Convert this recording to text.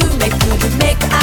could make, could you make?